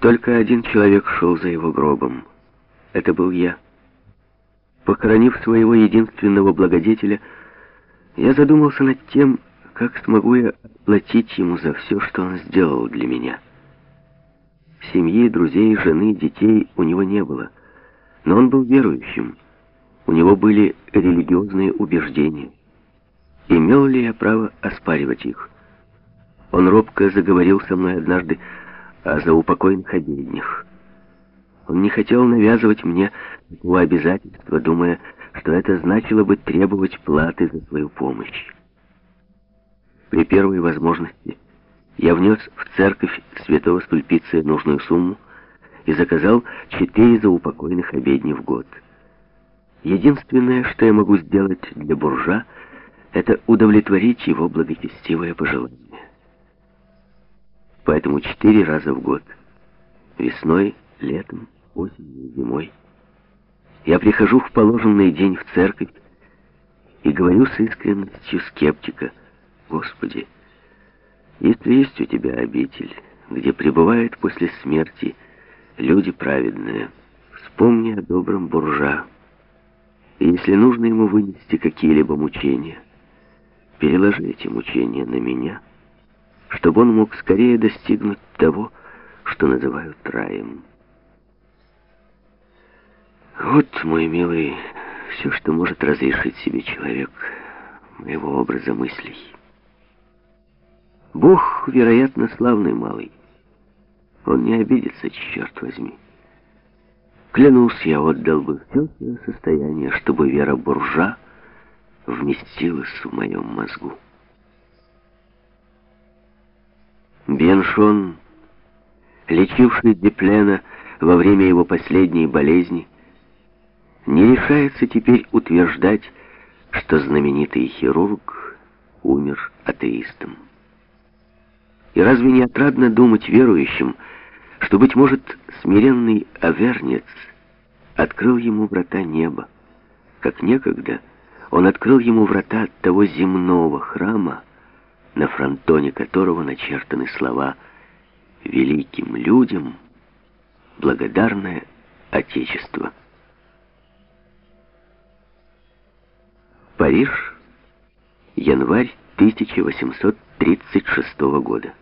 Только один человек шел за его гробом. Это был я. Похоронив своего единственного благодетеля, я задумался над тем, как смогу я платить ему за все, что он сделал для меня. Семьи, друзей, жены, детей у него не было, но он был верующим. У него были религиозные убеждения. Имел ли я право оспаривать их? Он робко заговорил со мной однажды о заупокойных обеднях. Он не хотел навязывать мне такого обязательства, думая, что это значило бы требовать платы за свою помощь. При первой возможности я внес в церковь святого Стульпиция нужную сумму и заказал четыре заупокойных обедни в год. Единственное, что я могу сделать для буржа, это удовлетворить его благочестивое пожелание. Поэтому четыре раза в год, весной, летом, осенью, зимой, я прихожу в положенный день в церковь и говорю с искренностью скептика, «Господи, если есть у тебя обитель, где пребывают после смерти люди праведные, вспомни о добром буржа, и если нужно ему вынести какие-либо мучения, переложи эти мучения на меня, чтобы он мог скорее достигнуть того, что называют раем. Вот, мой милый, все, что может разрешить себе человек моего образа мыслей. Бог, вероятно, славный малый. Он не обидится, черт возьми. Клянусь, я отдал бы все свое состояние, чтобы вера буржа вместилась в моем мозгу. Беншон, лечивший Деплена во время его последней болезни, не решается теперь утверждать, что знаменитый хирург умер атеистом. И разве не отрадно думать верующим, что, быть может, смиренный Авернец открыл ему врата неба, как некогда он открыл ему врата от того земного храма, на фронтоне которого начертаны слова «Великим людям благодарное Отечество». Париж, январь 1836 года.